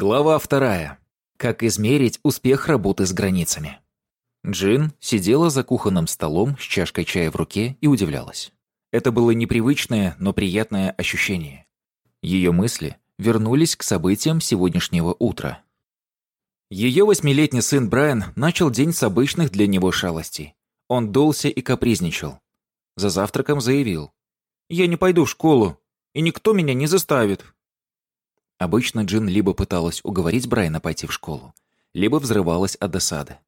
Глава вторая. Как измерить успех работы с границами. Джин сидела за кухонным столом с чашкой чая в руке и удивлялась. Это было непривычное, но приятное ощущение. Ее мысли вернулись к событиям сегодняшнего утра. Ее восьмилетний сын Брайан начал день с обычных для него шалостей. Он дулся и капризничал. За завтраком заявил. «Я не пойду в школу, и никто меня не заставит». Обычно Джин либо пыталась уговорить Брайана пойти в школу, либо взрывалась от досады.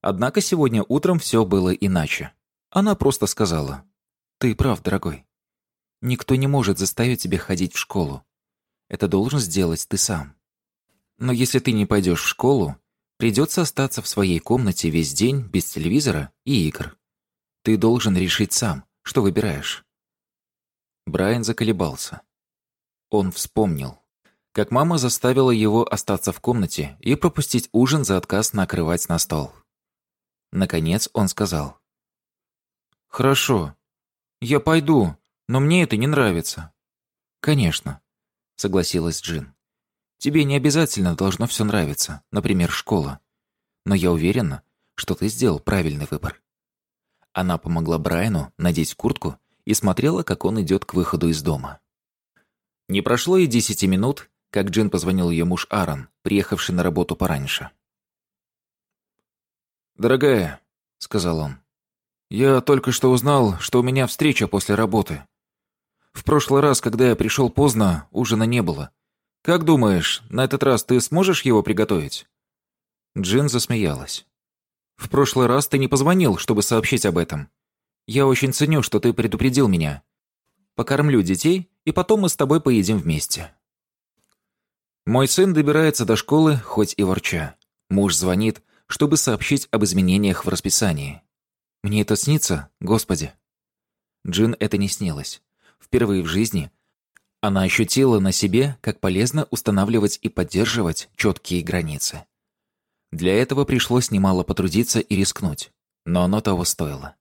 Однако сегодня утром все было иначе. Она просто сказала, «Ты прав, дорогой. Никто не может заставить тебя ходить в школу. Это должен сделать ты сам. Но если ты не пойдешь в школу, придется остаться в своей комнате весь день без телевизора и игр. Ты должен решить сам, что выбираешь». Брайан заколебался. Он вспомнил, как мама заставила его остаться в комнате и пропустить ужин за отказ накрывать на стол. Наконец он сказал. «Хорошо. Я пойду, но мне это не нравится». «Конечно», — согласилась Джин. «Тебе не обязательно должно все нравиться, например, школа. Но я уверена, что ты сделал правильный выбор». Она помогла Брайану надеть куртку и смотрела, как он идет к выходу из дома. Не прошло и десяти минут, как Джин позвонил ее муж Аарон, приехавший на работу пораньше. «Дорогая», — сказал он, — «я только что узнал, что у меня встреча после работы. В прошлый раз, когда я пришел поздно, ужина не было. Как думаешь, на этот раз ты сможешь его приготовить?» Джин засмеялась. «В прошлый раз ты не позвонил, чтобы сообщить об этом. Я очень ценю, что ты предупредил меня. Покормлю детей, и потом мы с тобой поедим вместе». Мой сын добирается до школы, хоть и ворча. Муж звонит, чтобы сообщить об изменениях в расписании. Мне это снится, Господи. Джин это не снилось. Впервые в жизни она ощутила на себе, как полезно устанавливать и поддерживать четкие границы. Для этого пришлось немало потрудиться и рискнуть, но оно того стоило.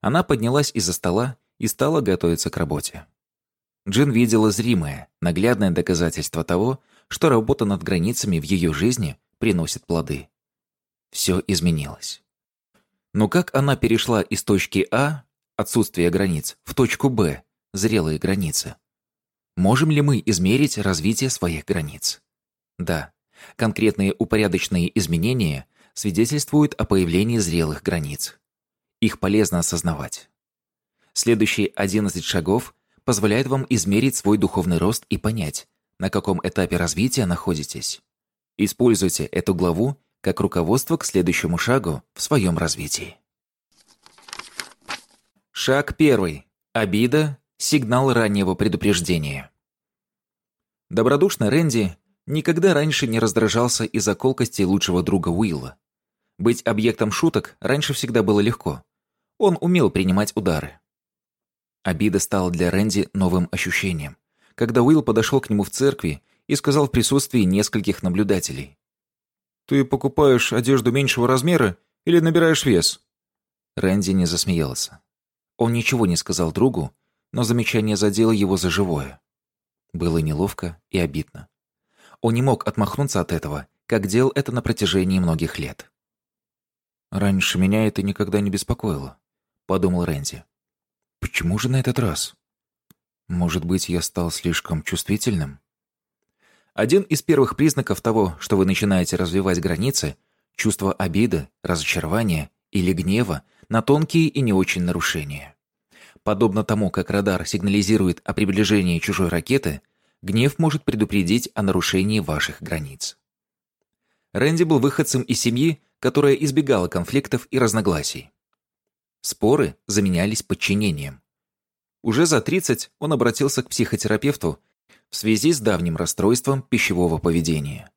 Она поднялась из-за стола и стала готовиться к работе. Джин видела зримое, наглядное доказательство того, что работа над границами в ее жизни приносит плоды. Все изменилось. Но как она перешла из точки А, отсутствие границ, в точку Б, зрелые границы? Можем ли мы измерить развитие своих границ? Да, конкретные упорядоченные изменения свидетельствуют о появлении зрелых границ. Их полезно осознавать. Следующие 11 шагов позволяют вам измерить свой духовный рост и понять, на каком этапе развития находитесь. Используйте эту главу как руководство к следующему шагу в своем развитии. Шаг первый. Обида – сигнал раннего предупреждения. Добродушный Рэнди никогда раньше не раздражался из-за колкости лучшего друга Уилла. Быть объектом шуток раньше всегда было легко. Он умел принимать удары. Обида стала для Рэнди новым ощущением – когда Уилл подошел к нему в церкви и сказал в присутствии нескольких наблюдателей. «Ты покупаешь одежду меньшего размера или набираешь вес?» Рэнди не засмеялся. Он ничего не сказал другу, но замечание задело его за живое. Было неловко и обидно. Он не мог отмахнуться от этого, как делал это на протяжении многих лет. «Раньше меня это никогда не беспокоило», — подумал Рэнди. «Почему же на этот раз?» Может быть, я стал слишком чувствительным? Один из первых признаков того, что вы начинаете развивать границы – чувство обиды, разочарования или гнева на тонкие и не очень нарушения. Подобно тому, как радар сигнализирует о приближении чужой ракеты, гнев может предупредить о нарушении ваших границ. Рэнди был выходцем из семьи, которая избегала конфликтов и разногласий. Споры заменялись подчинением. Уже за 30 он обратился к психотерапевту в связи с давним расстройством пищевого поведения.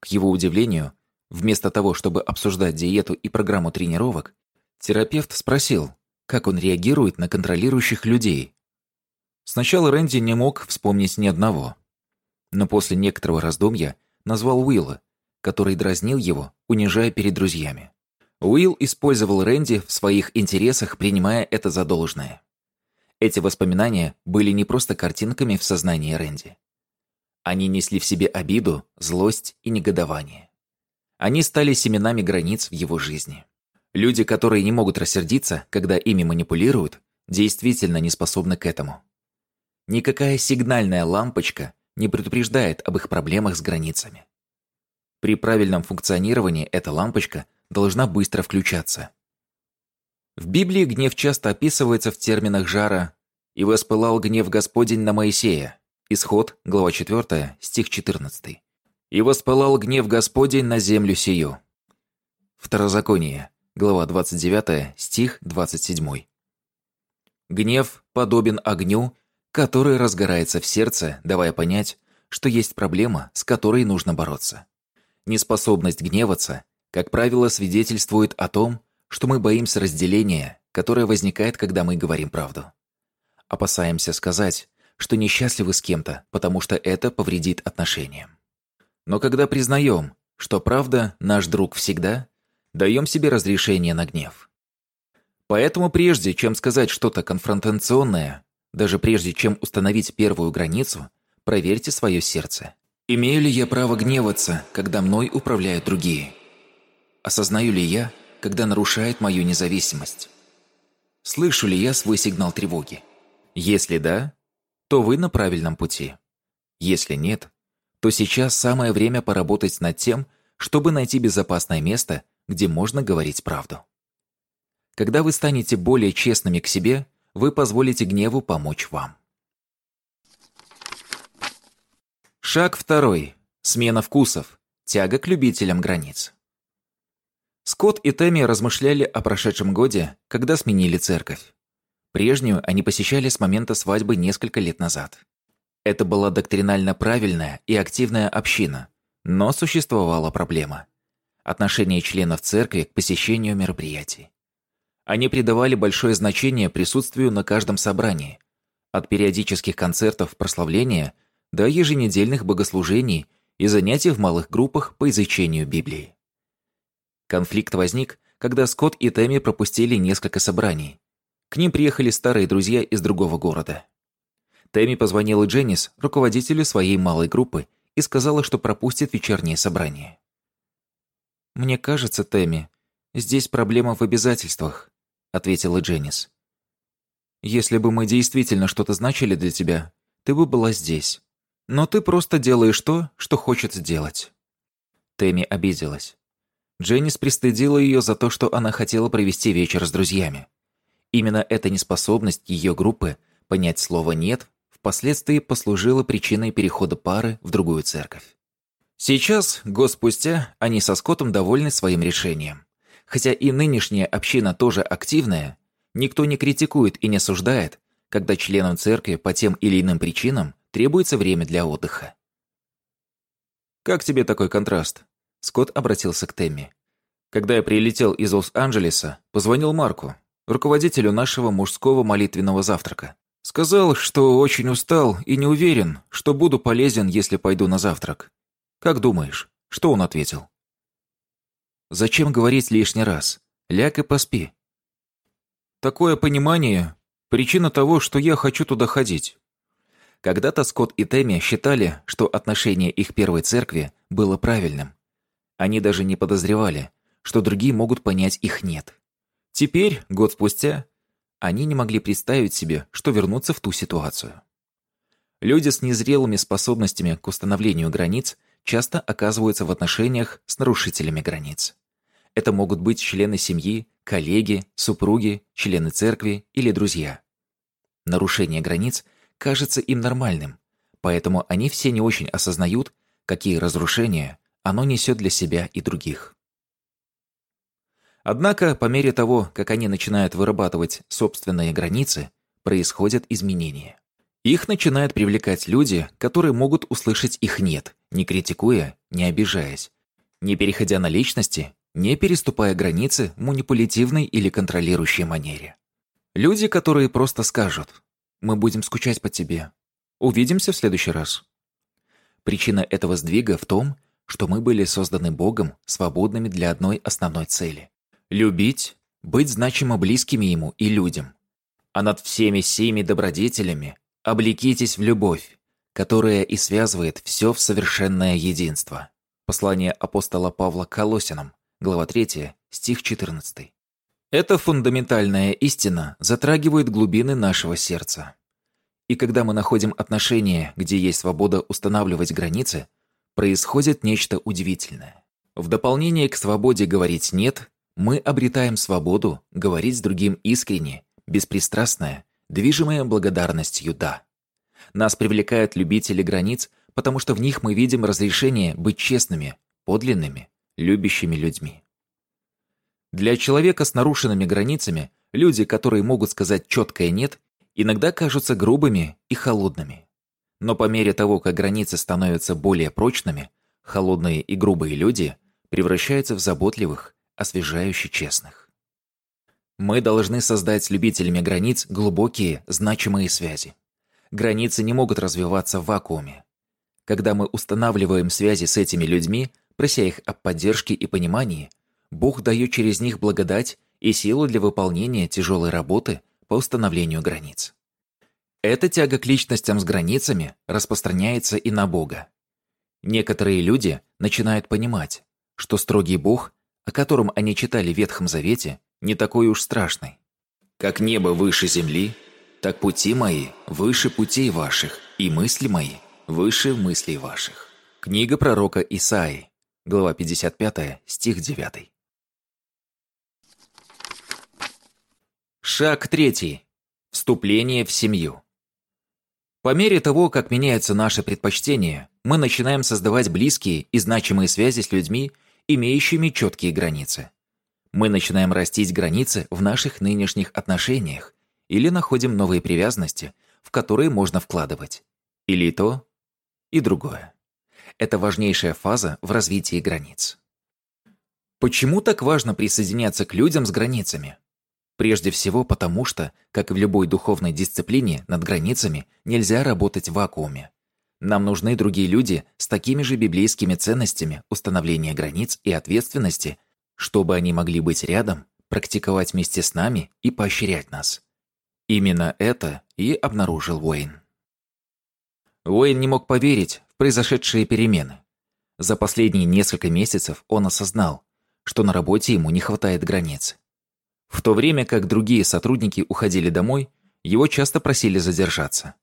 К его удивлению, вместо того, чтобы обсуждать диету и программу тренировок, терапевт спросил, как он реагирует на контролирующих людей. Сначала Рэнди не мог вспомнить ни одного, но после некоторого раздумья назвал Уилла, который дразнил его, унижая перед друзьями. Уилл использовал Рэнди в своих интересах, принимая это за должное. Эти воспоминания были не просто картинками в сознании Рэнди. Они несли в себе обиду, злость и негодование. Они стали семенами границ в его жизни. Люди, которые не могут рассердиться, когда ими манипулируют, действительно не способны к этому. Никакая сигнальная лампочка не предупреждает об их проблемах с границами. При правильном функционировании эта лампочка должна быстро включаться. В Библии гнев часто описывается в терминах жара «И воспылал гнев Господень на Моисея» Исход, глава 4, стих 14. «И воспылал гнев Господень на землю сию». Второзаконие, глава 29, стих 27. Гнев подобен огню, который разгорается в сердце, давая понять, что есть проблема, с которой нужно бороться. Неспособность гневаться, как правило, свидетельствует о том, что мы боимся разделения, которое возникает, когда мы говорим правду. Опасаемся сказать, что несчастливы с кем-то, потому что это повредит отношениям. Но когда признаем, что правда наш друг всегда, даем себе разрешение на гнев. Поэтому прежде, чем сказать что-то конфронтационное, даже прежде, чем установить первую границу, проверьте свое сердце. Имею ли я право гневаться, когда мной управляют другие? Осознаю ли я, когда нарушает мою независимость? Слышу ли я свой сигнал тревоги? Если да, то вы на правильном пути. Если нет, то сейчас самое время поработать над тем, чтобы найти безопасное место, где можно говорить правду. Когда вы станете более честными к себе, вы позволите гневу помочь вам. Шаг второй. Смена вкусов. Тяга к любителям границ. Скотт и Тэмми размышляли о прошедшем годе, когда сменили церковь. Прежнюю они посещали с момента свадьбы несколько лет назад. Это была доктринально правильная и активная община, но существовала проблема. Отношение членов церкви к посещению мероприятий. Они придавали большое значение присутствию на каждом собрании, от периодических концертов прославления до еженедельных богослужений и занятий в малых группах по изучению Библии. Конфликт возник, когда Скотт и Тэмми пропустили несколько собраний. К ним приехали старые друзья из другого города. Тэмми позвонила Дженнис, руководителю своей малой группы, и сказала, что пропустит вечернее собрание. «Мне кажется, Тэмми, здесь проблема в обязательствах», — ответила Дженнис. «Если бы мы действительно что-то значили для тебя, ты бы была здесь. Но ты просто делаешь то, что хочет сделать». Тэмми обиделась. Дженнис пристыдила ее за то, что она хотела провести вечер с друзьями. Именно эта неспособность ее группы понять слово «нет» впоследствии послужила причиной перехода пары в другую церковь. Сейчас, год спустя, они со Скоттом довольны своим решением. Хотя и нынешняя община тоже активная, никто не критикует и не осуждает, когда членам церкви по тем или иным причинам требуется время для отдыха. «Как тебе такой контраст?» Скотт обратился к Тэмми. Когда я прилетел из Лос-Анджелеса, позвонил Марку, руководителю нашего мужского молитвенного завтрака. Сказал, что очень устал и не уверен, что буду полезен, если пойду на завтрак. Как думаешь, что он ответил? Зачем говорить лишний раз? Ляг и поспи. Такое понимание – причина того, что я хочу туда ходить. Когда-то Скотт и Тэмми считали, что отношение их первой церкви было правильным. Они даже не подозревали, что другие могут понять их «нет». Теперь, год спустя, они не могли представить себе, что вернутся в ту ситуацию. Люди с незрелыми способностями к установлению границ часто оказываются в отношениях с нарушителями границ. Это могут быть члены семьи, коллеги, супруги, члены церкви или друзья. Нарушение границ кажется им нормальным, поэтому они все не очень осознают, какие разрушения оно несет для себя и других. Однако, по мере того, как они начинают вырабатывать собственные границы, происходят изменения. Их начинают привлекать люди, которые могут услышать их «нет», не критикуя, не обижаясь, не переходя на личности, не переступая границы в манипулятивной или контролирующей манере. Люди, которые просто скажут «Мы будем скучать по тебе. Увидимся в следующий раз». Причина этого сдвига в том, что мы были созданы Богом, свободными для одной основной цели – любить, быть значимо близкими Ему и людям. А над всеми семи добродетелями облекитесь в любовь, которое и связывает все в совершенное единство. Послание апостола Павла Колосинам, глава 3, стих 14. Эта фундаментальная истина затрагивает глубины нашего сердца. И когда мы находим отношения, где есть свобода устанавливать границы, происходит нечто удивительное. В дополнение к свободе говорить «нет», мы обретаем свободу говорить с другим искренне, беспристрастное, движимое благодарностью «да». Нас привлекают любители границ, потому что в них мы видим разрешение быть честными, подлинными, любящими людьми. Для человека с нарушенными границами люди, которые могут сказать четкое «нет», иногда кажутся грубыми и холодными. Но по мере того, как границы становятся более прочными, холодные и грубые люди превращаются в заботливых, освежающе честных. Мы должны создать с любителями границ глубокие, значимые связи. Границы не могут развиваться в вакууме. Когда мы устанавливаем связи с этими людьми, прося их о поддержке и понимании, Бог дает через них благодать и силу для выполнения тяжелой работы по установлению границ. Эта тяга к личностям с границами распространяется и на Бога. Некоторые люди начинают понимать, что строгий Бог, о котором они читали в Ветхом Завете, не такой уж страшный. «Как небо выше земли, так пути мои выше путей ваших, и мысли мои выше мыслей ваших». Книга пророка Исаии, глава 55, стих 9. Шаг третий. Вступление в семью. По мере того, как меняются наши предпочтения, мы начинаем создавать близкие и значимые связи с людьми, имеющими четкие границы. Мы начинаем растить границы в наших нынешних отношениях или находим новые привязанности, в которые можно вкладывать. Или то, и другое. Это важнейшая фаза в развитии границ. Почему так важно присоединяться к людям с границами? Прежде всего потому, что, как и в любой духовной дисциплине, над границами нельзя работать в вакууме. Нам нужны другие люди с такими же библейскими ценностями установления границ и ответственности, чтобы они могли быть рядом, практиковать вместе с нами и поощрять нас. Именно это и обнаружил Уэйн. Уэйн не мог поверить в произошедшие перемены. За последние несколько месяцев он осознал, что на работе ему не хватает границ. В то время как другие сотрудники уходили домой, его часто просили задержаться.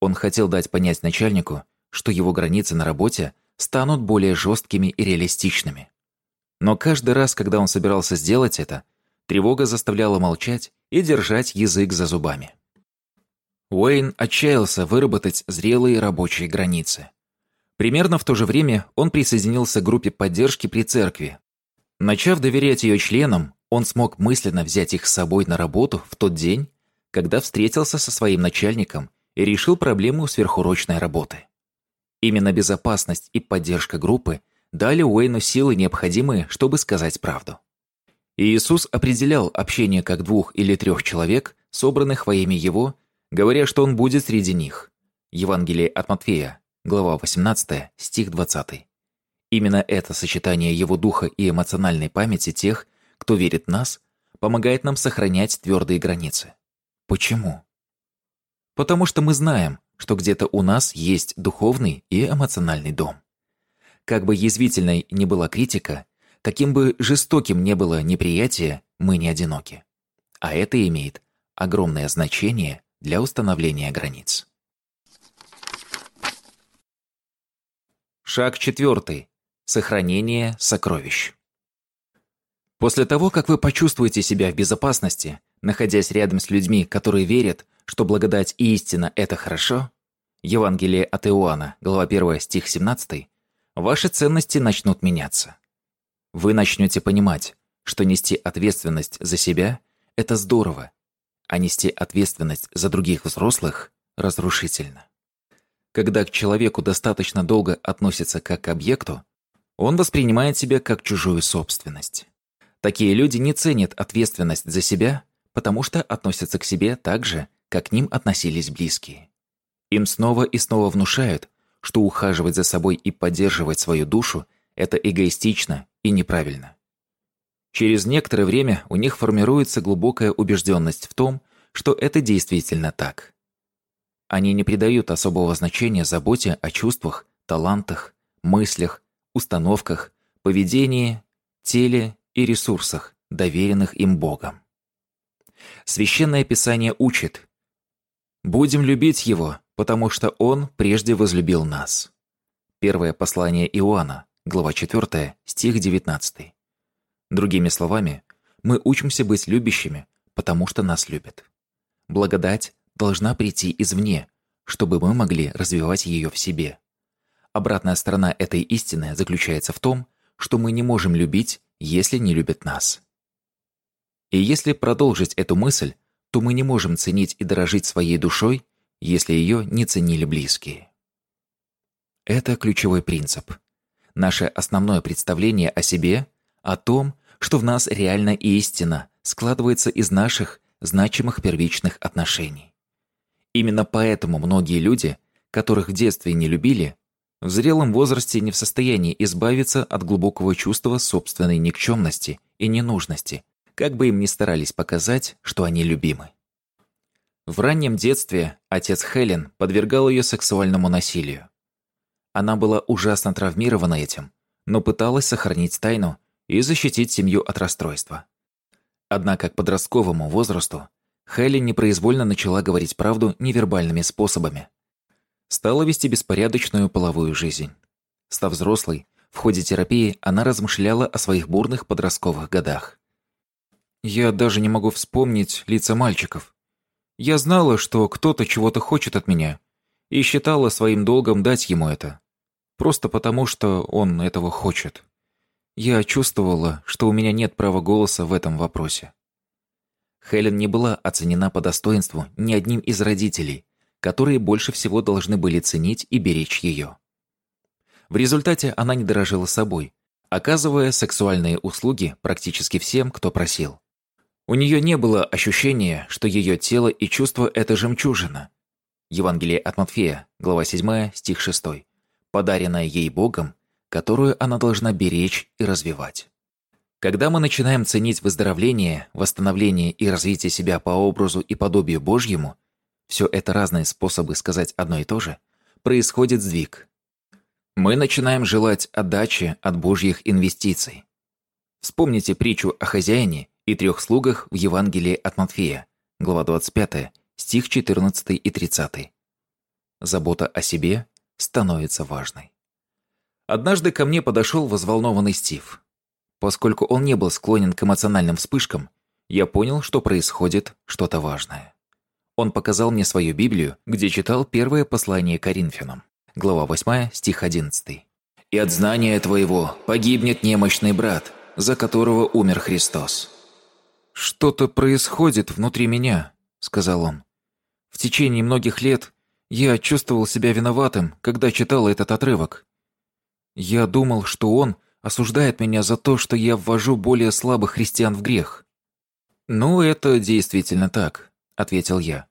Он хотел дать понять начальнику, что его границы на работе станут более жесткими и реалистичными. Но каждый раз, когда он собирался сделать это, тревога заставляла молчать и держать язык за зубами. Уэйн отчаялся выработать зрелые рабочие границы. Примерно в то же время он присоединился к группе поддержки при церкви. Начав доверять ее членам, он смог мысленно взять их с собой на работу в тот день, когда встретился со своим начальником и решил проблему сверхурочной работы. Именно безопасность и поддержка группы дали Уэйну силы, необходимые, чтобы сказать правду. Иисус определял общение как двух или трех человек, собранных во имя Его, говоря, что Он будет среди них. Евангелие от Матфея, глава 18, стих 20. Именно это сочетание Его духа и эмоциональной памяти тех, кто верит нас, помогает нам сохранять твердые границы. Почему? Потому что мы знаем, что где-то у нас есть духовный и эмоциональный дом. Как бы язвительной ни была критика, каким бы жестоким ни было неприятие, мы не одиноки. А это имеет огромное значение для установления границ. Шаг четвертый. Сохранение сокровищ. После того, как вы почувствуете себя в безопасности, находясь рядом с людьми, которые верят, что благодать и истина – это хорошо, Евангелие от Иоанна, глава 1, стих 17, ваши ценности начнут меняться. Вы начнете понимать, что нести ответственность за себя – это здорово, а нести ответственность за других взрослых – разрушительно. Когда к человеку достаточно долго относятся как к объекту, он воспринимает себя как чужую собственность. Такие люди не ценят ответственность за себя, потому что относятся к себе так же, как к ним относились близкие. Им снова и снова внушают, что ухаживать за собой и поддерживать свою душу – это эгоистично и неправильно. Через некоторое время у них формируется глубокая убежденность в том, что это действительно так. Они не придают особого значения заботе о чувствах, талантах, мыслях, установках, поведении, теле и ресурсах, доверенных им Богом. Священное Писание учит «Будем любить Его, потому что Он прежде возлюбил нас». Первое послание Иоанна, глава 4, стих 19. Другими словами, мы учимся быть любящими, потому что нас любят. Благодать должна прийти извне, чтобы мы могли развивать ее в себе. Обратная сторона этой истины заключается в том, что мы не можем любить, если не любят нас. И если продолжить эту мысль, то мы не можем ценить и дорожить своей душой, если ее не ценили близкие. Это ключевой принцип. Наше основное представление о себе, о том, что в нас реально и истина, складывается из наших значимых первичных отношений. Именно поэтому многие люди, которых в детстве не любили, в зрелом возрасте не в состоянии избавиться от глубокого чувства собственной никчемности и ненужности, как бы им ни старались показать, что они любимы. В раннем детстве отец Хелен подвергал ее сексуальному насилию. Она была ужасно травмирована этим, но пыталась сохранить тайну и защитить семью от расстройства. Однако к подростковому возрасту Хелен непроизвольно начала говорить правду невербальными способами. Стала вести беспорядочную половую жизнь. Став взрослой, в ходе терапии она размышляла о своих бурных подростковых годах. «Я даже не могу вспомнить лица мальчиков. Я знала, что кто-то чего-то хочет от меня, и считала своим долгом дать ему это. Просто потому, что он этого хочет. Я чувствовала, что у меня нет права голоса в этом вопросе. Хелен не была оценена по достоинству ни одним из родителей, которые больше всего должны были ценить и беречь ее. В результате она не дорожила собой, оказывая сексуальные услуги практически всем, кто просил. У нее не было ощущения, что ее тело и чувства – это жемчужина. Евангелие от Матфея, глава 7, стих 6. Подаренная ей Богом, которую она должна беречь и развивать. Когда мы начинаем ценить выздоровление, восстановление и развитие себя по образу и подобию Божьему, все это разные способы сказать одно и то же, происходит сдвиг. Мы начинаем желать отдачи от Божьих инвестиций. Вспомните притчу о хозяине и трех слугах в Евангелии от Матфея, глава 25, стих 14 и 30. Забота о себе становится важной. Однажды ко мне подошел взволнованный Стив. Поскольку он не был склонен к эмоциональным вспышкам, я понял, что происходит что-то важное. Он показал мне свою Библию, где читал первое послание Коринфянам, глава 8, стих 11. «И от знания твоего погибнет немощный брат, за которого умер Христос». «Что-то происходит внутри меня», — сказал он. «В течение многих лет я чувствовал себя виноватым, когда читал этот отрывок. Я думал, что он осуждает меня за то, что я ввожу более слабых христиан в грех. «Ну, это действительно так», — ответил я.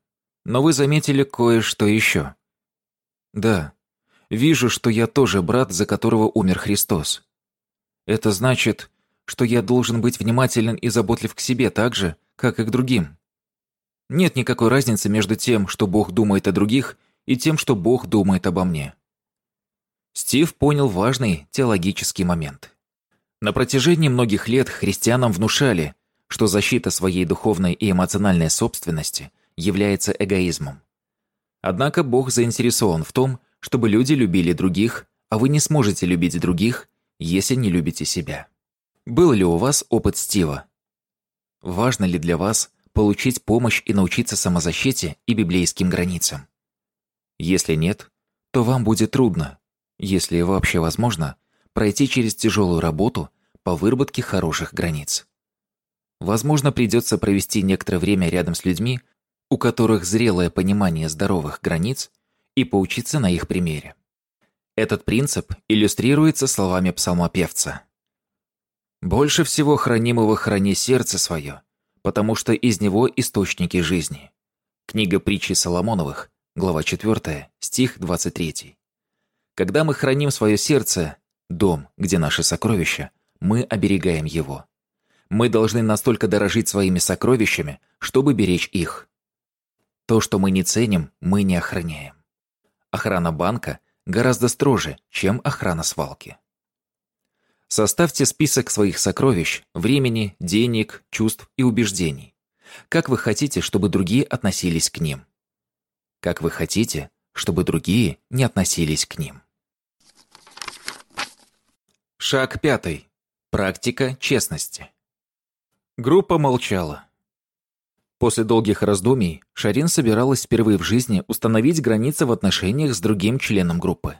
«Но вы заметили кое-что еще». «Да. Вижу, что я тоже брат, за которого умер Христос. Это значит, что я должен быть внимателен и заботлив к себе так же, как и к другим. Нет никакой разницы между тем, что Бог думает о других, и тем, что Бог думает обо мне. Стив понял важный теологический момент. На протяжении многих лет христианам внушали, что защита своей духовной и эмоциональной собственности является эгоизмом. Однако Бог заинтересован в том, чтобы люди любили других, а вы не сможете любить других, если не любите себя. Был ли у вас опыт Стива? Важно ли для вас получить помощь и научиться самозащите и библейским границам? Если нет, то вам будет трудно, если вообще возможно, пройти через тяжелую работу по выработке хороших границ. Возможно, придется провести некоторое время рядом с людьми, у которых зрелое понимание здоровых границ, и поучиться на их примере. Этот принцип иллюстрируется словами псалмопевца. «Больше всего хранимого храни сердце свое, потому что из него источники жизни». Книга притчи Соломоновых, глава 4, стих 23. Когда мы храним свое сердце, дом, где наши сокровища, мы оберегаем его. Мы должны настолько дорожить своими сокровищами, чтобы беречь их. То, что мы не ценим, мы не охраняем. Охрана банка гораздо строже, чем охрана свалки. Составьте список своих сокровищ, времени, денег, чувств и убеждений. Как вы хотите, чтобы другие относились к ним? Как вы хотите, чтобы другие не относились к ним? Шаг пятый. Практика честности. Группа молчала. После долгих раздумий Шарин собиралась впервые в жизни установить границы в отношениях с другим членом группы.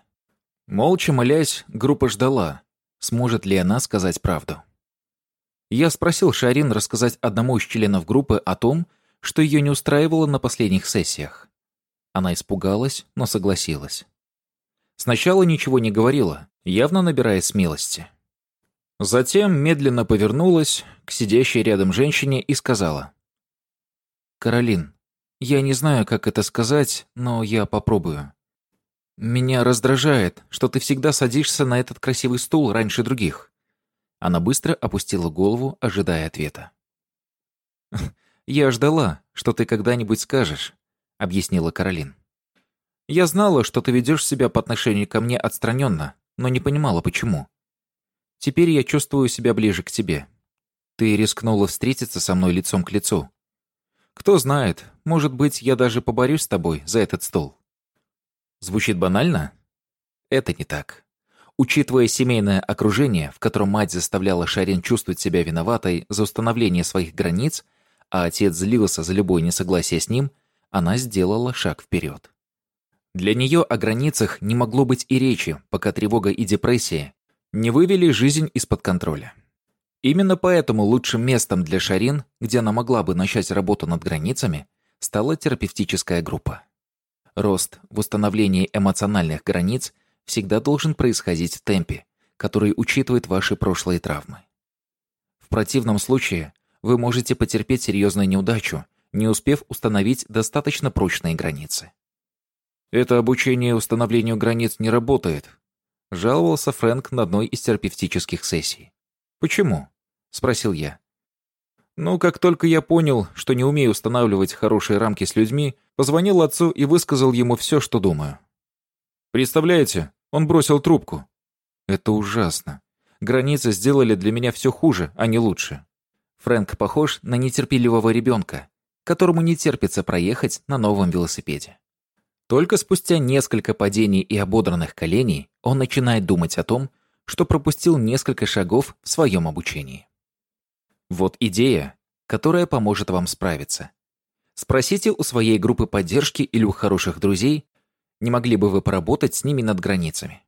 Молча молясь, группа ждала, сможет ли она сказать правду. Я спросил Шарин рассказать одному из членов группы о том, что ее не устраивало на последних сессиях. Она испугалась, но согласилась. Сначала ничего не говорила, явно набирая смелости. Затем медленно повернулась к сидящей рядом женщине и сказала. «Каролин, я не знаю, как это сказать, но я попробую. Меня раздражает, что ты всегда садишься на этот красивый стул раньше других». Она быстро опустила голову, ожидая ответа. «Я ждала, что ты когда-нибудь скажешь», — объяснила Каролин. «Я знала, что ты ведешь себя по отношению ко мне отстраненно, но не понимала, почему. Теперь я чувствую себя ближе к тебе. Ты рискнула встретиться со мной лицом к лицу. Кто знает, может быть, я даже поборюсь с тобой за этот стол». Звучит банально? Это не так. Учитывая семейное окружение, в котором мать заставляла Шарин чувствовать себя виноватой за установление своих границ, а отец злился за любое несогласие с ним, она сделала шаг вперед. Для нее о границах не могло быть и речи, пока тревога и депрессия не вывели жизнь из-под контроля. Именно поэтому лучшим местом для Шарин, где она могла бы начать работу над границами, стала терапевтическая группа. Рост в установлении эмоциональных границ всегда должен происходить в темпе, который учитывает ваши прошлые травмы. В противном случае вы можете потерпеть серьезную неудачу, не успев установить достаточно прочные границы. Это обучение установлению границ не работает, жаловался Фрэнк на одной из терапевтических сессий. «Почему?» — спросил я. «Ну, как только я понял, что не умею устанавливать хорошие рамки с людьми, позвонил отцу и высказал ему все, что думаю. Представляете, он бросил трубку. Это ужасно. Границы сделали для меня все хуже, а не лучше. Фрэнк похож на нетерпеливого ребенка, которому не терпится проехать на новом велосипеде. Только спустя несколько падений и ободранных коленей он начинает думать о том, что пропустил несколько шагов в своем обучении. Вот идея, которая поможет вам справиться. Спросите у своей группы поддержки или у хороших друзей, не могли бы вы поработать с ними над границами.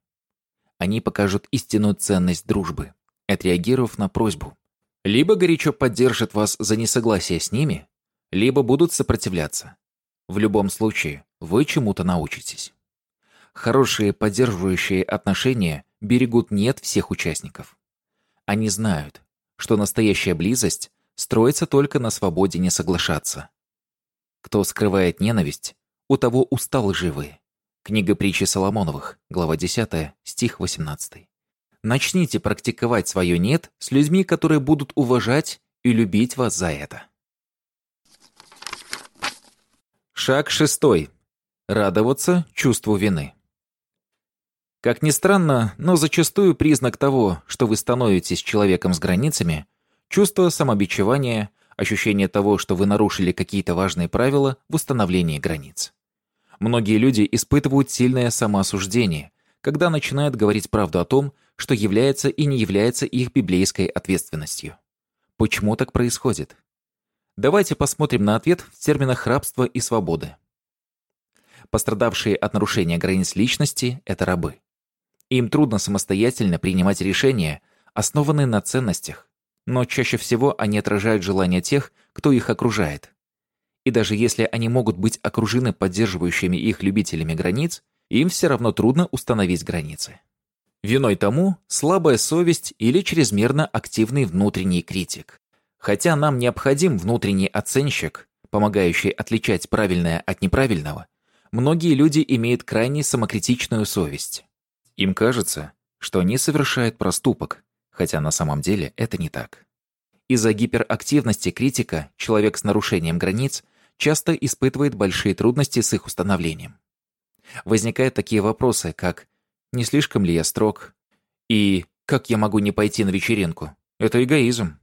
Они покажут истинную ценность дружбы, отреагировав на просьбу. Либо горячо поддержат вас за несогласие с ними, либо будут сопротивляться. В любом случае, вы чему-то научитесь. Хорошие поддерживающие отношения берегут нет всех участников. Они знают, что настоящая близость строится только на свободе не соглашаться. Кто скрывает ненависть, у того устал живы. Книга притчи Соломоновых, глава 10, стих 18. Начните практиковать свое «нет» с людьми, которые будут уважать и любить вас за это. Шаг шестой. Радоваться чувству вины. Как ни странно, но зачастую признак того, что вы становитесь человеком с границами, чувство самобичевания, ощущение того, что вы нарушили какие-то важные правила в установлении границ. Многие люди испытывают сильное самоосуждение, когда начинают говорить правду о том, что является и не является их библейской ответственностью. Почему так происходит? Давайте посмотрим на ответ в терминах рабства и свободы. Пострадавшие от нарушения границ личности – это рабы. Им трудно самостоятельно принимать решения, основанные на ценностях, но чаще всего они отражают желания тех, кто их окружает. И даже если они могут быть окружены поддерживающими их любителями границ, им все равно трудно установить границы. Виной тому слабая совесть или чрезмерно активный внутренний критик. Хотя нам необходим внутренний оценщик, помогающий отличать правильное от неправильного, многие люди имеют крайне самокритичную совесть. Им кажется, что они совершают проступок, хотя на самом деле это не так. Из-за гиперактивности критика человек с нарушением границ часто испытывает большие трудности с их установлением. Возникают такие вопросы, как «не слишком ли я строг?» и «как я могу не пойти на вечеринку?» Это эгоизм.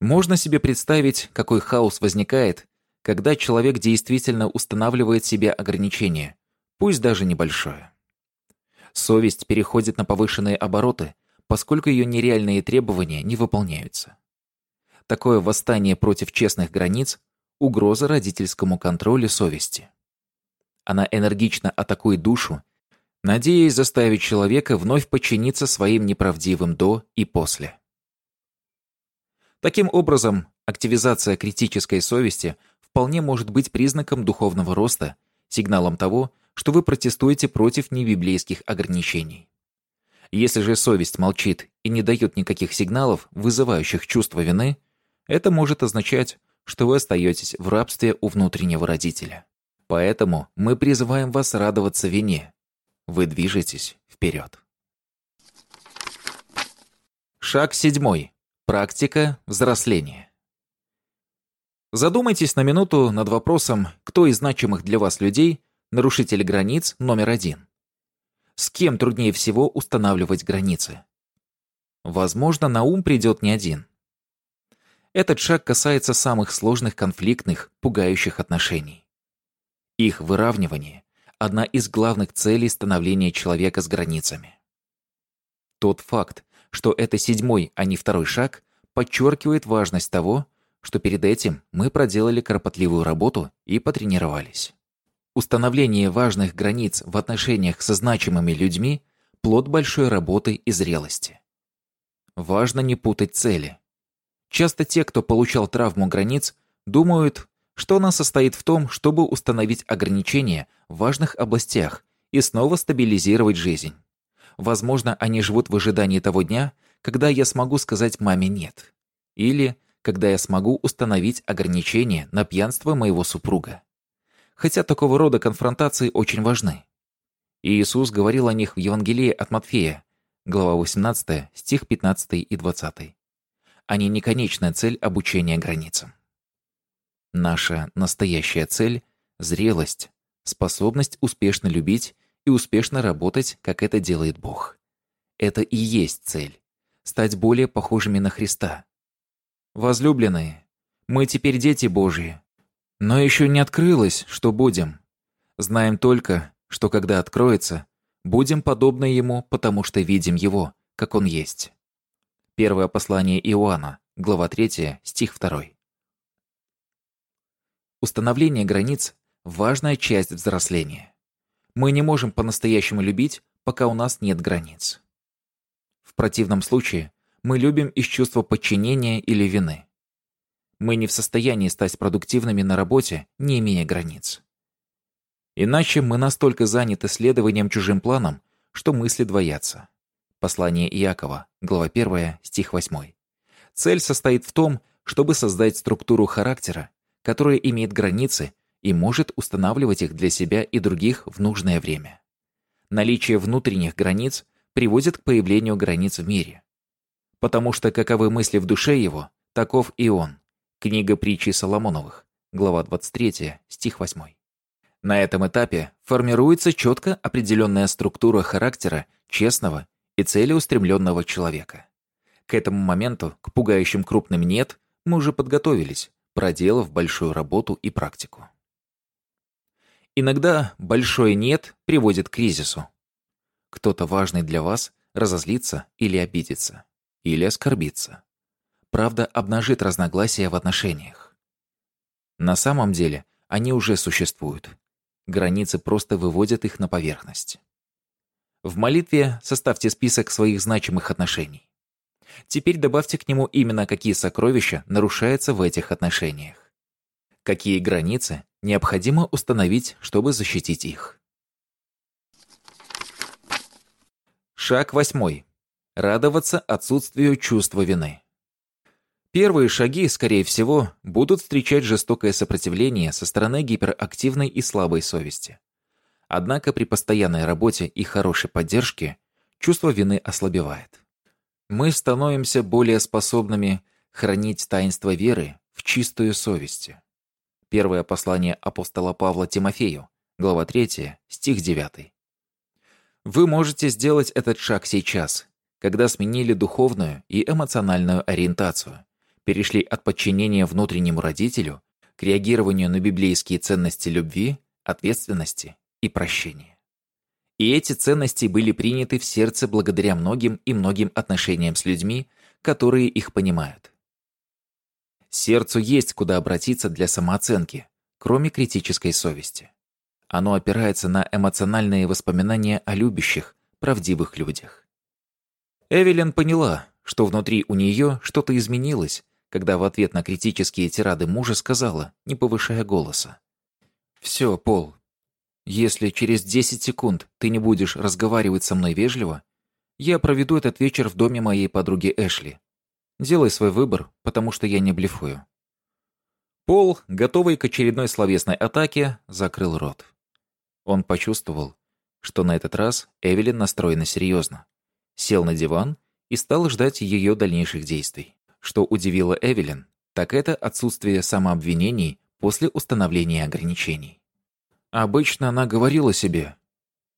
Можно себе представить, какой хаос возникает, когда человек действительно устанавливает себе ограничение, пусть даже небольшое. Совесть переходит на повышенные обороты, поскольку ее нереальные требования не выполняются. Такое восстание против честных границ – угроза родительскому контролю совести. Она энергично атакует душу, надеясь заставить человека вновь подчиниться своим неправдивым «до» и «после». Таким образом, активизация критической совести вполне может быть признаком духовного роста, сигналом того, что вы протестуете против небиблейских ограничений. Если же совесть молчит и не дает никаких сигналов, вызывающих чувство вины, это может означать, что вы остаетесь в рабстве у внутреннего родителя. Поэтому мы призываем вас радоваться вине. Вы движетесь вперед. Шаг седьмой. Практика взросления. Задумайтесь на минуту над вопросом, кто из значимых для вас людей – нарушитель границ номер один. С кем труднее всего устанавливать границы? Возможно, на ум придет не один. Этот шаг касается самых сложных конфликтных, пугающих отношений. Их выравнивание – одна из главных целей становления человека с границами. Тот факт, что это седьмой, а не второй шаг, подчеркивает важность того, что перед этим мы проделали кропотливую работу и потренировались. Установление важных границ в отношениях со значимыми людьми – плод большой работы и зрелости. Важно не путать цели. Часто те, кто получал травму границ, думают, что она состоит в том, чтобы установить ограничения в важных областях и снова стабилизировать жизнь. Возможно, они живут в ожидании того дня, когда я смогу сказать маме «нет». Или когда я смогу установить ограничения на пьянство моего супруга. Хотя такого рода конфронтации очень важны. Иисус говорил о них в Евангелии от Матфея, глава 18, стих 15 и 20. Они не конечная цель обучения границам. Наша настоящая цель – зрелость, способность успешно любить и успешно работать, как это делает Бог. Это и есть цель – стать более похожими на Христа. Возлюбленные, мы теперь дети Божьи, но еще не открылось, что будем. Знаем только, что когда откроется, будем подобны Ему, потому что видим Его, как Он есть. Первое послание Иоанна, глава 3, стих 2. Установление границ – важная часть взросления. Мы не можем по-настоящему любить, пока у нас нет границ. В противном случае мы любим из чувства подчинения или вины. Мы не в состоянии стать продуктивными на работе, не имея границ. Иначе мы настолько заняты следованием чужим планам, что мысли двоятся. Послание Иакова, глава 1, стих 8. Цель состоит в том, чтобы создать структуру характера, которая имеет границы и может устанавливать их для себя и других в нужное время. Наличие внутренних границ приводит к появлению границ в мире. Потому что каковы мысли в душе его, таков и он. Книга притчи Соломоновых, глава 23, стих 8. На этом этапе формируется четко определенная структура характера честного и целеустремленного человека. К этому моменту, к пугающим крупным «нет», мы уже подготовились, проделав большую работу и практику. Иногда большое «нет» приводит к кризису. Кто-то важный для вас разозлится или обидится, или оскорбится. Правда обнажит разногласия в отношениях. На самом деле они уже существуют. Границы просто выводят их на поверхность. В молитве составьте список своих значимых отношений. Теперь добавьте к нему именно какие сокровища нарушаются в этих отношениях. Какие границы необходимо установить, чтобы защитить их. Шаг восьмой. Радоваться отсутствию чувства вины. Первые шаги, скорее всего, будут встречать жестокое сопротивление со стороны гиперактивной и слабой совести. Однако при постоянной работе и хорошей поддержке чувство вины ослабевает мы становимся более способными хранить таинство веры в чистую совести. Первое послание апостола Павла Тимофею, глава 3, стих 9. Вы можете сделать этот шаг сейчас, когда сменили духовную и эмоциональную ориентацию, перешли от подчинения внутреннему родителю к реагированию на библейские ценности любви, ответственности и прощения. И эти ценности были приняты в сердце благодаря многим и многим отношениям с людьми, которые их понимают. Сердцу есть куда обратиться для самооценки, кроме критической совести. Оно опирается на эмоциональные воспоминания о любящих, правдивых людях. Эвелин поняла, что внутри у нее что-то изменилось, когда в ответ на критические тирады мужа сказала, не повышая голоса. «Все, Пол, если через 10 секунд ты не будешь разговаривать со мной вежливо, я проведу этот вечер в доме моей подруги Эшли. Делай свой выбор, потому что я не блефую». Пол, готовый к очередной словесной атаке, закрыл рот. Он почувствовал, что на этот раз Эвелин настроена серьезно сел на диван и стал ждать ее дальнейших действий. Что удивило Эвелин, так это отсутствие самообвинений после установления ограничений. Обычно она говорила себе,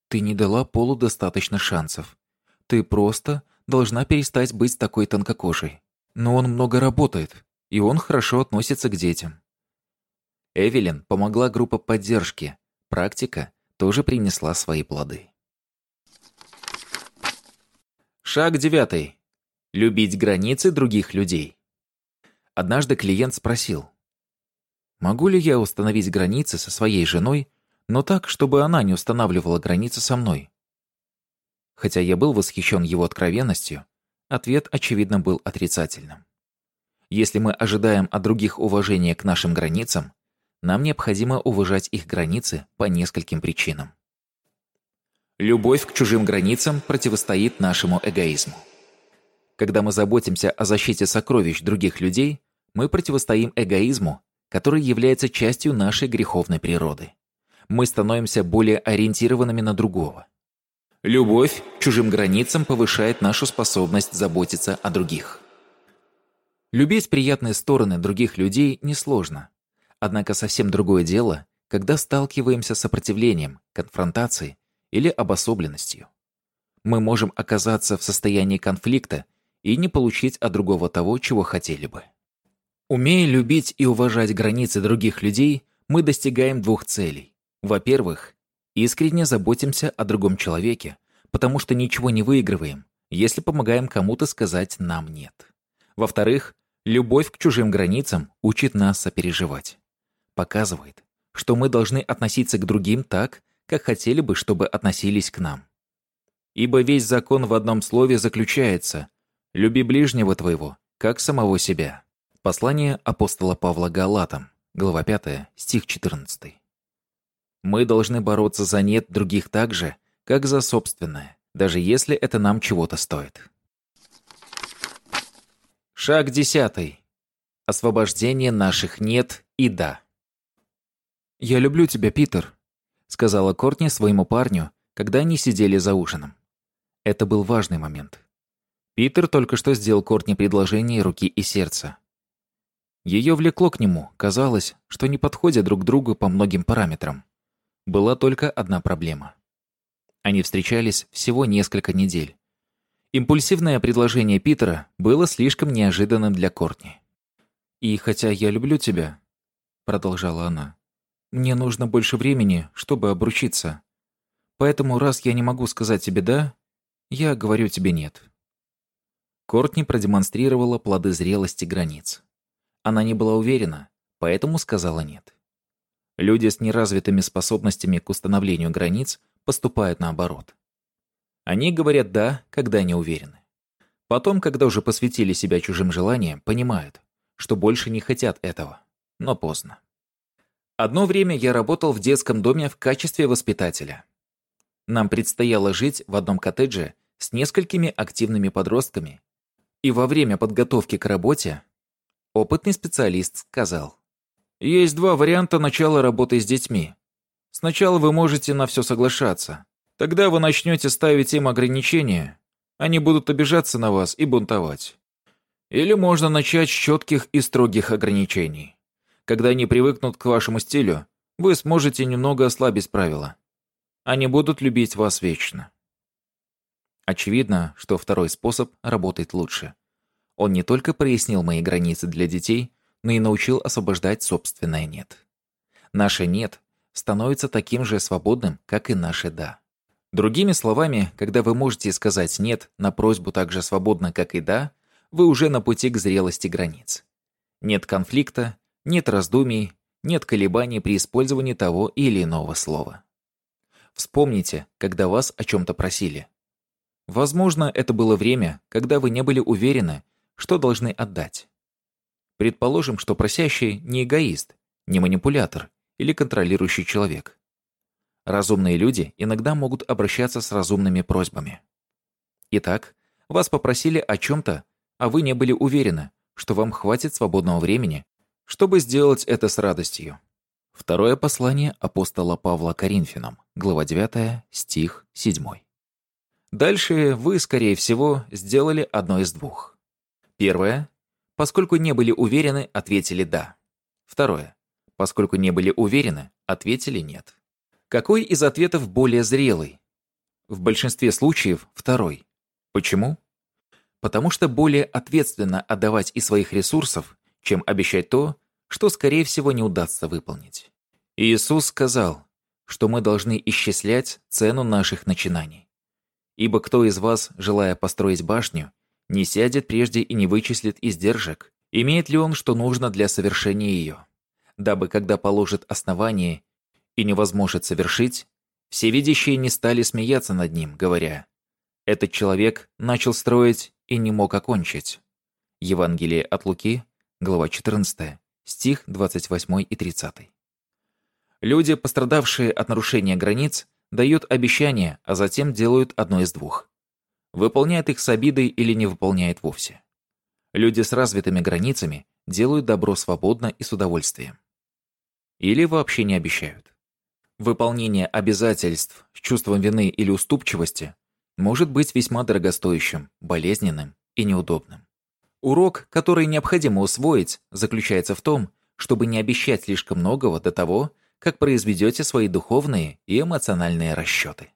«Ты не дала Полу достаточно шансов. Ты просто должна перестать быть такой тонкокожей. Но он много работает, и он хорошо относится к детям». Эвелин помогла группа поддержки. Практика тоже принесла свои плоды. Шаг девятый. Любить границы других людей. Однажды клиент спросил, «Могу ли я установить границы со своей женой, но так, чтобы она не устанавливала границы со мной?» Хотя я был восхищен его откровенностью, ответ, очевидно, был отрицательным. Если мы ожидаем от других уважения к нашим границам, нам необходимо уважать их границы по нескольким причинам. Любовь к чужим границам противостоит нашему эгоизму. Когда мы заботимся о защите сокровищ других людей, мы противостоим эгоизму, который является частью нашей греховной природы. Мы становимся более ориентированными на другого. Любовь к чужим границам повышает нашу способность заботиться о других. Любить приятные стороны других людей несложно. Однако совсем другое дело, когда сталкиваемся с сопротивлением, конфронтацией или обособленностью. Мы можем оказаться в состоянии конфликта и не получить от другого того, чего хотели бы. Умея любить и уважать границы других людей, мы достигаем двух целей. Во-первых, искренне заботимся о другом человеке, потому что ничего не выигрываем, если помогаем кому-то сказать «нам нет». Во-вторых, любовь к чужим границам учит нас сопереживать. Показывает, что мы должны относиться к другим так, как хотели бы, чтобы относились к нам. Ибо весь закон в одном слове заключается «люби ближнего твоего, как самого себя». Послание апостола Павла Галатам, глава 5, стих 14. Мы должны бороться за «нет» других так же, как за собственное, даже если это нам чего-то стоит. Шаг десятый. Освобождение наших «нет» и «да». «Я люблю тебя, Питер», сказала Кортни своему парню, когда они сидели за ужином. Это был важный момент. Питер только что сделал Кортни предложение руки и сердца. Ее влекло к нему, казалось, что не подходят друг другу по многим параметрам. Была только одна проблема. Они встречались всего несколько недель. Импульсивное предложение Питера было слишком неожиданным для Кортни. «И хотя я люблю тебя», — продолжала она, мне нужно больше времени, чтобы обручиться. Поэтому, раз я не могу сказать тебе «да», я говорю тебе «нет». Кортни продемонстрировала плоды зрелости границ. Она не была уверена, поэтому сказала «нет». Люди с неразвитыми способностями к установлению границ поступают наоборот. Они говорят «да», когда не уверены. Потом, когда уже посвятили себя чужим желаниям, понимают, что больше не хотят этого, но поздно. Одно время я работал в детском доме в качестве воспитателя. Нам предстояло жить в одном коттедже с несколькими активными подростками. И во время подготовки к работе опытный специалист сказал, «Есть два варианта начала работы с детьми. Сначала вы можете на все соглашаться. Тогда вы начнете ставить им ограничения. Они будут обижаться на вас и бунтовать. Или можно начать с четких и строгих ограничений. Когда они привыкнут к вашему стилю, вы сможете немного ослабить правила. Они будут любить вас вечно. Очевидно, что второй способ работает лучше. Он не только прояснил мои границы для детей, но и научил освобождать собственное «нет». Наше «нет» становится таким же свободным, как и наше «да». Другими словами, когда вы можете сказать «нет» на просьбу так же свободно, как и «да», вы уже на пути к зрелости границ. Нет конфликта, нет раздумий, нет колебаний при использовании того или иного слова. Вспомните, когда вас о чем-то просили. Возможно, это было время, когда вы не были уверены, что должны отдать. Предположим, что просящий не эгоист, не манипулятор или контролирующий человек. Разумные люди иногда могут обращаться с разумными просьбами. Итак, вас попросили о чем-то, а вы не были уверены, что вам хватит свободного времени, чтобы сделать это с радостью. Второе послание апостола Павла Коринфянам, глава 9, стих 7. Дальше вы, скорее всего, сделали одно из двух. Первое. Поскольку не были уверены, ответили «да». Второе. Поскольку не были уверены, ответили «нет». Какой из ответов более зрелый? В большинстве случаев второй. Почему? Потому что более ответственно отдавать из своих ресурсов, чем обещать то, что, скорее всего, не удастся выполнить. Иисус сказал, что мы должны исчислять цену наших начинаний. Ибо кто из вас, желая построить башню, не сядет прежде и не вычислит издержек, имеет ли он, что нужно для совершения ее, дабы, когда положит основание и невозможно совершить, все видящие не стали смеяться над ним, говоря, «Этот человек начал строить и не мог окончить». Евангелие от Луки, глава 14, стих 28 и 30. Люди, пострадавшие от нарушения границ, дают обещания, а затем делают одно из двух. Выполняет их с обидой или не выполняет вовсе. Люди с развитыми границами делают добро свободно и с удовольствием. Или вообще не обещают. Выполнение обязательств с чувством вины или уступчивости может быть весьма дорогостоящим, болезненным и неудобным. Урок, который необходимо усвоить, заключается в том, чтобы не обещать слишком многого до того, как произведете свои духовные и эмоциональные расчеты.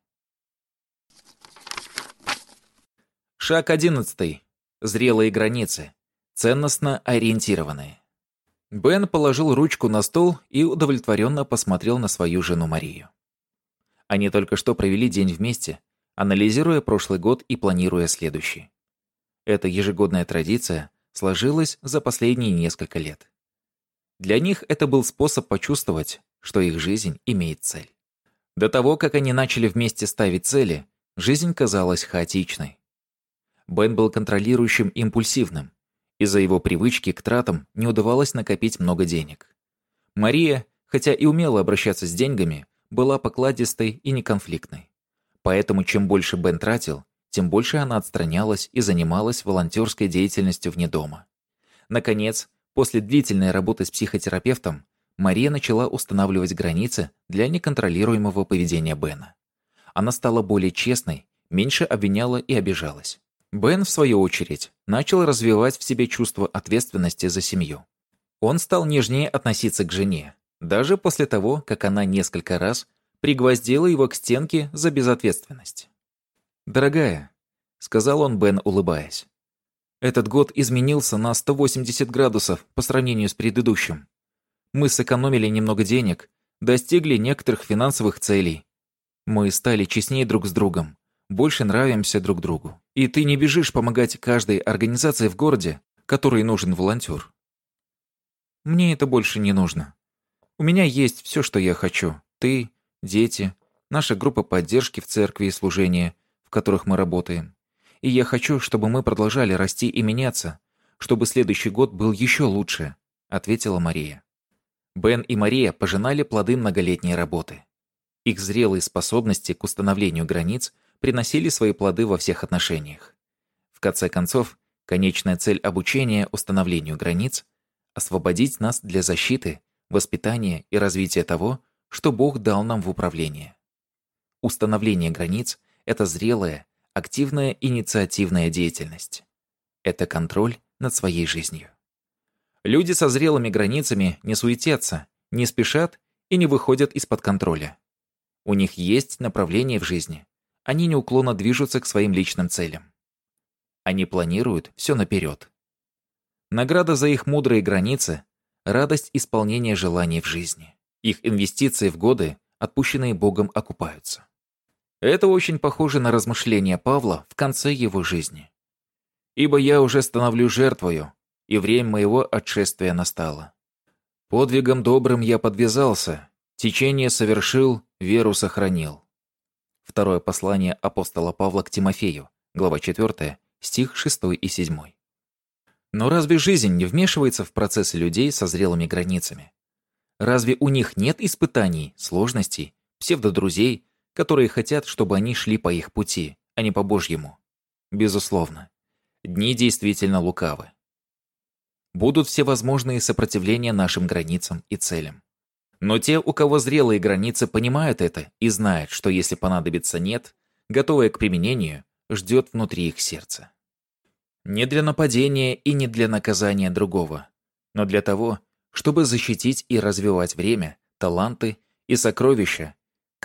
Шаг 11. Зрелые границы. Ценностно ориентированные. Бен положил ручку на стол и удовлетворенно посмотрел на свою жену Марию. Они только что провели день вместе, анализируя прошлый год и планируя следующий. Эта ежегодная традиция сложилась за последние несколько лет. Для них это был способ почувствовать, что их жизнь имеет цель. До того, как они начали вместе ставить цели, жизнь казалась хаотичной. Бен был контролирующим импульсивным. Из-за его привычки к тратам не удавалось накопить много денег. Мария, хотя и умела обращаться с деньгами, была покладистой и неконфликтной. Поэтому чем больше Бен тратил, тем больше она отстранялась и занималась волонтерской деятельностью вне дома. Наконец, после длительной работы с психотерапевтом, Мария начала устанавливать границы для неконтролируемого поведения Бена. Она стала более честной, меньше обвиняла и обижалась. Бен, в свою очередь, начал развивать в себе чувство ответственности за семью. Он стал нежнее относиться к жене, даже после того, как она несколько раз пригвоздила его к стенке за безответственность. «Дорогая», — сказал он Бен, улыбаясь, — «этот год изменился на 180 градусов по сравнению с предыдущим. Мы сэкономили немного денег, достигли некоторых финансовых целей. Мы стали честнее друг с другом, больше нравимся друг другу. И ты не бежишь помогать каждой организации в городе, которой нужен волонтер. Мне это больше не нужно. У меня есть все, что я хочу. Ты, дети, наша группа поддержки в церкви и служения, которых мы работаем. И я хочу, чтобы мы продолжали расти и меняться, чтобы следующий год был еще лучше», — ответила Мария. Бен и Мария пожинали плоды многолетней работы. Их зрелые способности к установлению границ приносили свои плоды во всех отношениях. В конце концов, конечная цель обучения установлению границ — освободить нас для защиты, воспитания и развития того, что Бог дал нам в управление. Установление границ — это зрелая, активная инициативная деятельность. Это контроль над своей жизнью. Люди со зрелыми границами не суетятся, не спешат и не выходят из-под контроля. У них есть направление в жизни. Они неуклонно движутся к своим личным целям. Они планируют все наперед. Награда за их мудрые границы – радость исполнения желаний в жизни. Их инвестиции в годы, отпущенные Богом, окупаются. Это очень похоже на размышления Павла в конце его жизни. «Ибо я уже становлю жертвою, и время моего отшествия настало. Подвигом добрым я подвязался, течение совершил, веру сохранил». Второе послание апостола Павла к Тимофею, глава 4, стих 6 и 7. Но разве жизнь не вмешивается в процессы людей со зрелыми границами? Разве у них нет испытаний, сложностей, псевдодрузей, которые хотят, чтобы они шли по их пути, а не по Божьему? Безусловно. Дни действительно лукавы. Будут всевозможные сопротивления нашим границам и целям. Но те, у кого зрелые границы, понимают это и знают, что если понадобится «нет», готовое к применению, ждет внутри их сердца. Не для нападения и не для наказания другого, но для того, чтобы защитить и развивать время, таланты и сокровища,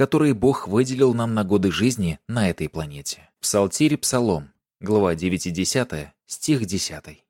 которые Бог выделил нам на годы жизни на этой планете. Псалтирь Псалом, глава 9-10, стих 10.